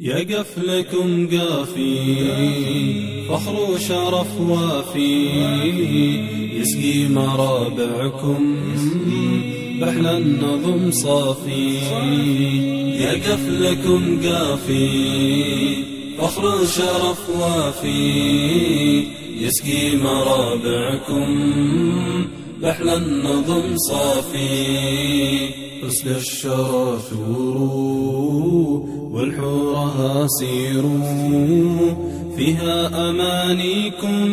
يقف لكم قافي فخر وشرف وافي. يسقي مرابعكم بحل النظم صافي. يقف لكم قافي فخر وشرف وافي. يسقي مرابعكم بحل النظم صافي. حسن الشرى والحورها سيروا فيها أمانيكم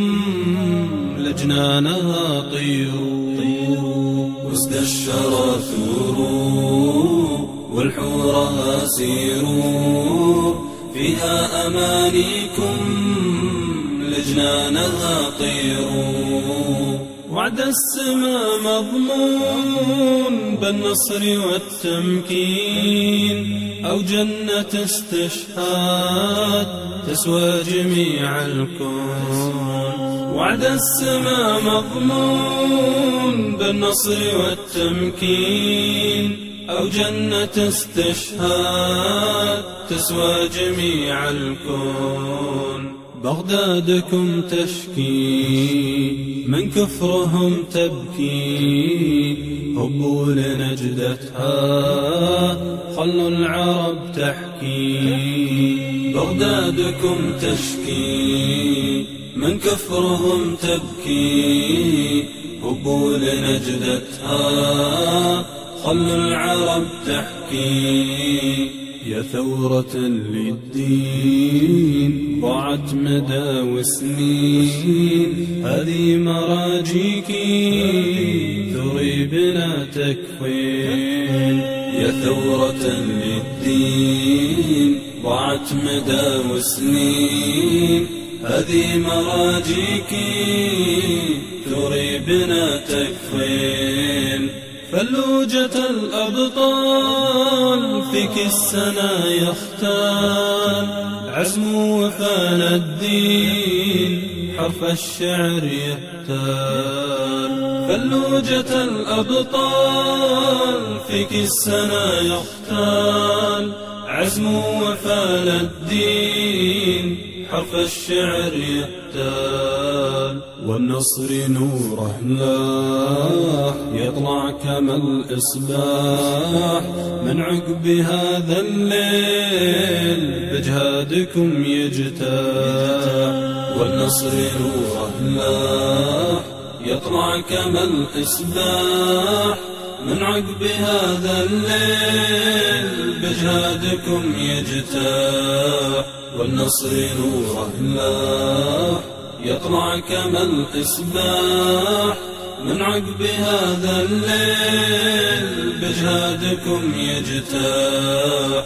لجنانها طيروا وسد الشرى ثوروا والحورها سيروا فيها أمانيكم لجنانها طيروا وعد السماء مضمون بالنصر والتمكين أو جنة استشهاد تسوى جميع الكون. وعد السماء مضمون بالنصر والتمكين أو جنة استشهاد تسوى جميع الكون. بغدادكم تشكي من كفرهم تبكي. هبوا لنجدتها خلوا العرب تحكي. بغدادكم تشكي من كفرهم تبكي. هبوا لنجدتها خلوا العرب تحكي. يا ثورة للدين ضاعت مدى وسنين. هذه مراجيك ثري بنا تكفين. يا ثورة للدين ضاعت مدى وسنين. هذه مراجيك ثري بنا تكفين. فلوجة الأبطال فيك السنا يختال. عزم وفان الدين حرف الشعر يهتال فلوجة الأبطال فيك السنا يختال. عزم وفان الدين حرف الشعر يهتال والنصر نوره لاح يطلع كما الإصباح من عقب هذا الليل بجهادكم يجتاح. والنصر نوره لاح يطلع كما الإصباح من عقب هذا الليل بجهادكم يجتاح. والنصر نوره لاح يطلع كما الإصباح من عقب هذا الليل بجهادكم يجتاح.